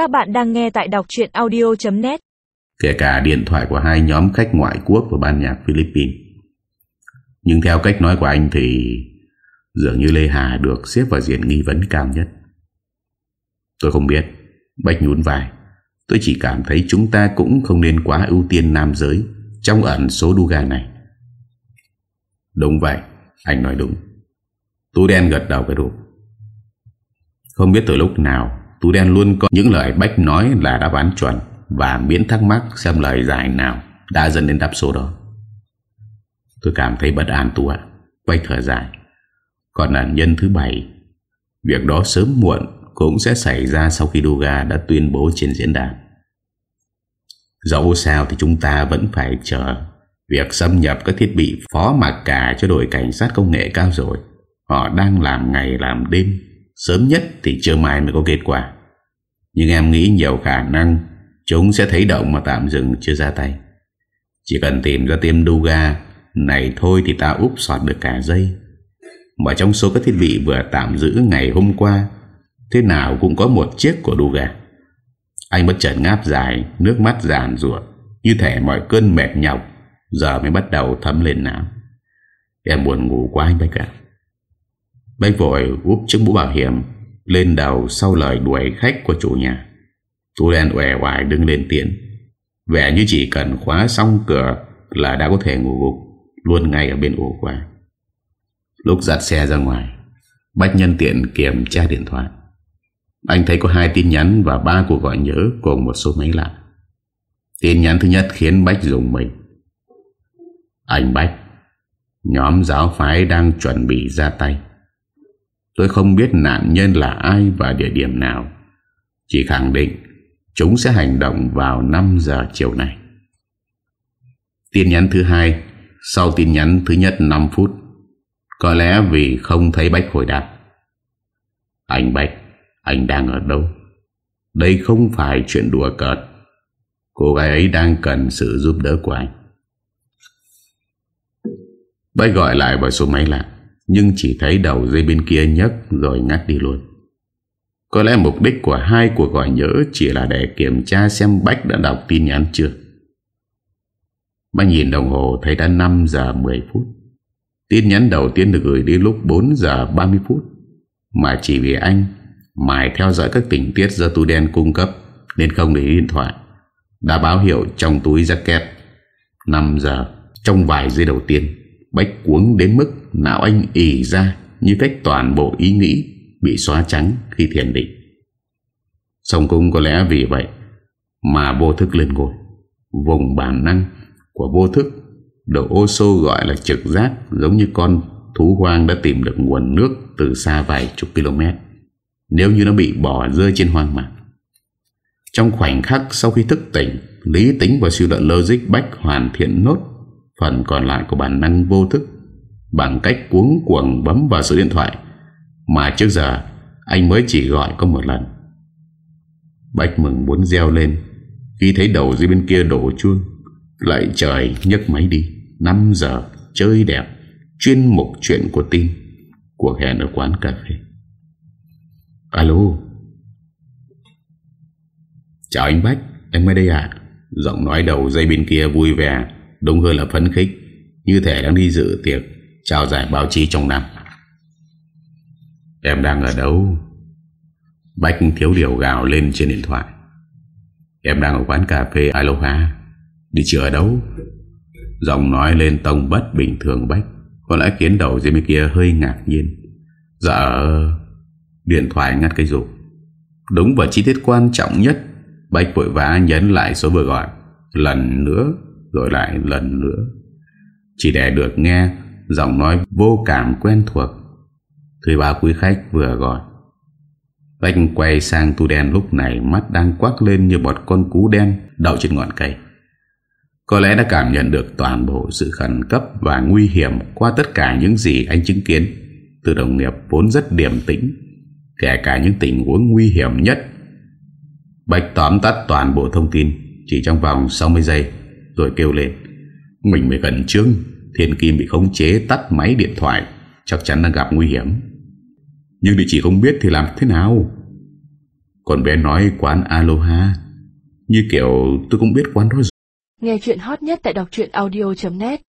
Các bạn đang nghe tại đọc chuyện audio.net Kể cả điện thoại của hai nhóm khách ngoại quốc và ban nhạc Philippines. Nhưng theo cách nói của anh thì Dường như Lê Hà được xếp vào diện nghi vấn cao nhất. Tôi không biết, Bách nhún vai. Tôi chỉ cảm thấy chúng ta cũng không nên quá ưu tiên nam giới Trong ẩn số đu gà này. Đúng vậy, Anh nói đúng. Tú đen gật đầu cái đủ Không biết từ lúc nào Tú đen luôn có những lời Bách nói là đáp án chuẩn Và miễn thắc mắc xem lời giải nào Đã dẫn đến đáp số đó. Tôi cảm thấy bất an, Tú ạ. Quay thở dài. Còn nạn nhân thứ bảy, Việc đó sớm muộn Cũng sẽ xảy ra sau khi Duga đã tuyên bố trên diễn đàn. Dẫu sao thì chúng ta vẫn phải chờ Việc xâm nhập các thiết bị phó mặc cả cho đội cảnh sát công nghệ cao rồi. Họ đang làm ngày làm đêm. Sớm nhất thì chưa mai mới có kết quả. Nhưng em nghĩ nhiều khả năng Chúng sẽ thấy động mà tạm dừng chưa ra tay. Chỉ cần tìm ra tiêm Duga Này thôi thì ta úp sọt được cả dây Mà trong số các thiết bị vừa tạm giữ ngày hôm qua, Thế nào cũng có một chiếc của Duga Anh bất chợt ngáp dài, Nước mắt giàn rùa Như thể mọi cơn mệt nhọc Giờ mới bắt đầu thấm lên não. Em buồn ngủ quá anh Bách ạ. Bách vội úp chiếc mũ bảo hiểm, Lên đầu sau lời đuổi khách của chủ nhà. Tú đen ẻ hoài đứng lên tiện Vẻ như chỉ cần khóa xong cửa Là đã có thể ngủ gục, Luôn ngay ở bên ổ khóa Lúc dắt xe ra ngoài, Bách nhân tiện kiểm tra điện thoại. Anh thấy có hai tin nhắn Và ba cuộc gọi nhớ cùng một số máy lạ. Tin nhắn thứ nhất khiến Bách dùng mình. Anh Bách, Nhóm giáo phái đang chuẩn bị ra tay. Tôi không biết nạn nhân là ai và địa điểm nào. Chỉ khẳng định, Chúng sẽ hành động vào 5 giờ chiều nay. Tin nhắn thứ hai, Sau tin nhắn thứ nhất 5 phút, Có lẽ vì không thấy Bách hồi đáp. Anh Bách, Anh đang ở đâu? Đây không phải chuyện đùa cợt. Cô gái ấy đang cần sự giúp đỡ của anh. Bách gọi lại vào số máy lạ. Nhưng chỉ thấy đầu dây bên kia nhấc Rồi ngắt đi luôn. Có lẽ mục đích của hai cuộc gọi nhớ Chỉ là để kiểm tra xem Bách đã đọc tin nhắn chưa. Bách nhìn đồng hồ, Thấy đã 5 giờ 10 phút. Tin nhắn đầu tiên được gửi đi lúc 4 giờ 30 phút. Mà chỉ vì anh, mài theo dõi các tình tiết do túi đen cung cấp, Nên không để điện thoại. Đã báo hiệu trong túi jacket. 5 giờ, Trong vài giây đầu tiên. Bách cuống đến mức não anh ỉ ra Như cách toàn bộ ý nghĩ Bị xóa trắng khi thiền định. Xong cũng có lẽ vì vậy Mà vô thức lên ngồi Vùng bản năng của vô thức Được ô sô gọi là trực giác, Giống như con thú hoang đã tìm được nguồn nước Từ xa vài chục km. Nếu như nó bị bỏ rơi trên hoang mạc. Trong khoảnh khắc sau khi thức tỉnh, Lý tính và suy luận logic Bách hoàn thiện nốt Phần còn lại của bản năng vô thức Bằng cách cuống cuồng bấm vào số điện thoại Mà trước giờ Anh mới chỉ gọi có một lần. Bách mừng muốn reo lên, Khi thấy đầu dưới bên kia đổ chuông, Lại trời nhấc máy đi. 5 giờ, chơi đẹp, Chuyên mục chuyện của tin Cuộc hẹn ở quán cà phê. Alo? Chào anh Bách, Em mới đây à Giọng nói đầu dây bên kia vui vẻ. Đúng hơn là phấn khích. Như thể đang đi dự tiệc, Trao giải báo chí trong năm. Em đang ở đâu? Bách thiếu điều gào lên trên điện thoại. Em đang ở quán cà phê Aloha Đi chưa ở đâu? Giọng nói lên tông bất bình thường Bách. Có lẽ khiến đầu dưới bên kia hơi ngạc nhiên. Dạ Điện thoại ngắt cây rụt Đúng vào chi tiết quan trọng nhất, Bách vội vã nhấn lại số vừa gọi. Lần nữa rồi lại lần nữa. Chỉ để được nghe Giọng nói vô cảm quen thuộc Thưa ba quý khách vừa gọi. Bách quay sang tu đen lúc này Mắt đang quắc lên như bọt con cú đen Đậu trên ngọn cây. Có lẽ đã cảm nhận được toàn bộ sự khẩn cấp Và nguy hiểm Qua tất cả những gì anh chứng kiến. Từ đồng nghiệp vốn rất điềm tĩnh, Kể cả những tình huống nguy hiểm nhất. Bạch tóm tắt toàn bộ thông tin Chỉ trong vòng 60 giây rồi kêu lên. Mình mới gần trương, Thiên Kim bị khống chế tắt máy điện thoại, Chắc chắn đang gặp nguy hiểm. Nhưng địa chỉ không biết thì làm thế nào? Còn bé nói quán Aloha, Như kiểu tôi cũng biết quán đó rồi. Nghe chuyện hot nhất tại đọc audio.net